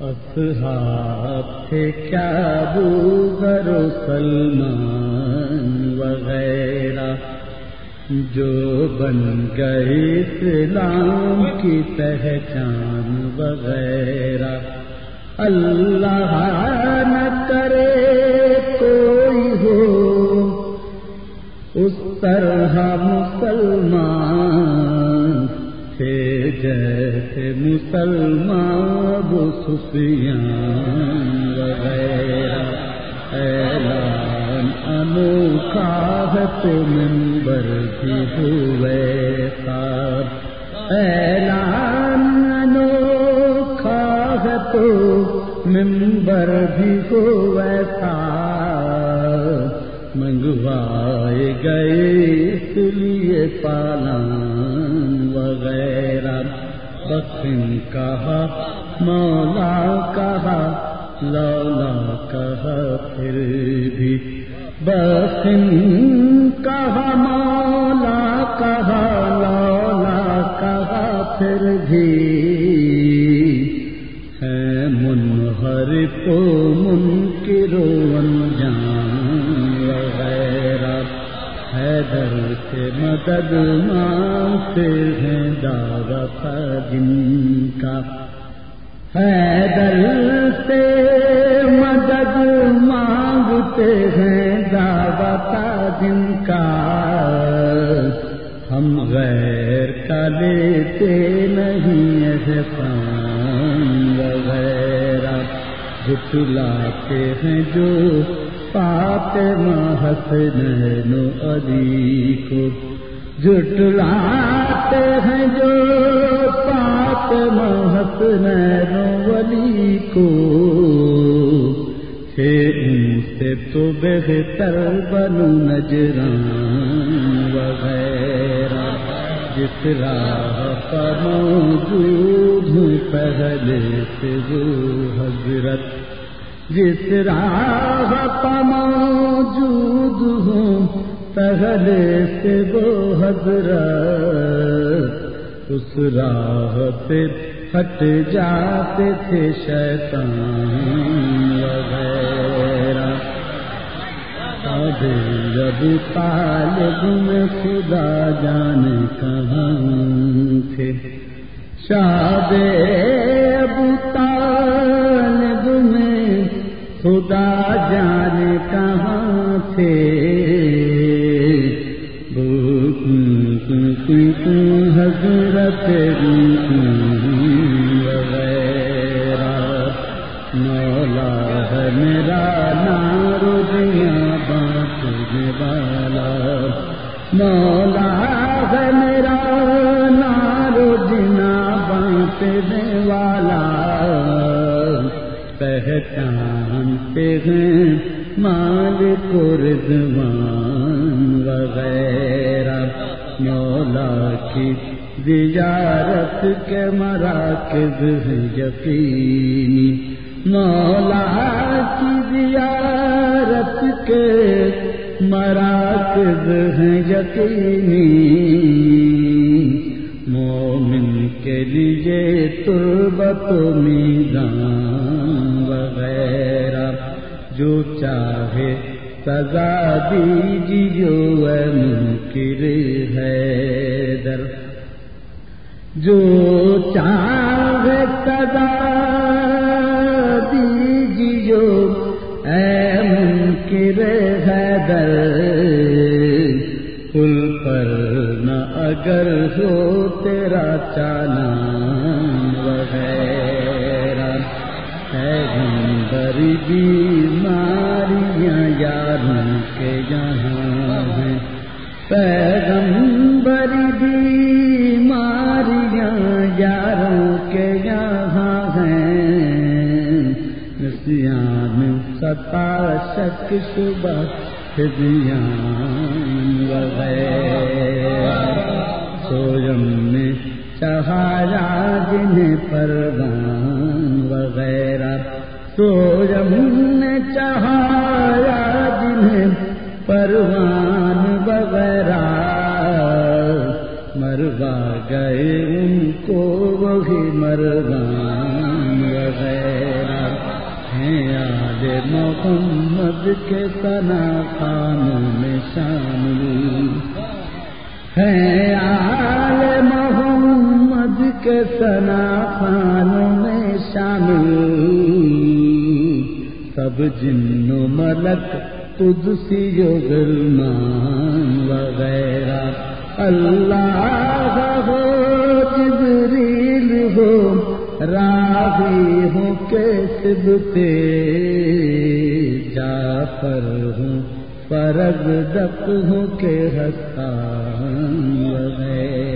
اصحاب تھے کیا بوگر و سلمان وغیرہ جو بن گئے اسلام کی پہچان وغیرہ۔ اللہ نہ کرے کوئی ہو، اس طرح مسلمان جیسے مسلمان وہ وغیرہ اعلان انوکھا ہے تو ممبر بھی ہوئے خواب اعلان انوکھا ہے تو ممبر بھی ہوئے خواب منگوائے گئے اس لیے پالان وغیرہ۔ بخن کہا، مولا کہا، لولا کہا پھر بھی۔ بخن کہا، مولا کہا، لولا کہا پھر بھی۔ ہے منہر کو منکرو انجان در سے مدد مانگتے ہیں دعوت جن کا۔ حیدر سے مدد مانگتے ہیں دعوت جن کا۔ ہم غیر کا لیتے جھٹلاتے ہیں جو پاپ محسن علی کو۔ جھٹلاتے ہیں جو پاپ محسن علی کو۔ ان سے تو بہتر بنو نجران۔ جس راہ پر موجود ہوں پہلے سے وہ حضرت۔ جس راہ پر موجود ہوں پہلے سے وہ حضرت۔ اس راہ پہ ہٹ جاتے تھے شیطان وغیرہ جب طالب میں خدا جانے کہاں تھے۔ شاد ابو طالب میں خدا جانے کہاں تھے۔ حضرت وغیرہ۔ مولا ہے میرا نارو دیا والا مولا ہے میرا نارو جنا بانٹنے والا پہچانتے ہیں مالک رضوان وغیرہ مولا کی زیارت کے مراکز ہیں یقینی مولا کی زیارت کے مراکز ہیں یقینی مومن کے لیے تربت میدان وغیرہ، جو چاہے سزا دیجیے ہے منکر ہے در جو چاہے سزا پر نہ اگر ہو تیرا چانا وغیرہ ہے بری بیماریاں یاروں کے یہاں ہیں۔ پیغمبری بیماریاں یاروں کے یہاں ہیں۔ نسیان ستا شک صبح ہدیان وغیرہ سویم میں چہارا جنہیں پروان وغیرہ۔ سویم نے چہایا جنہیں پروان محمد کے سنا خانوں میں شامل۔ ہیں آل محمد کے سنا خانوں میں شامل۔ سب جن ملک قدسی جو گلمان وغیرہ اللہ ہو جبریل ہو راہی ہوں کے سبتے پر ہوں پرگ دک ہوں کے ہستان وغیرہ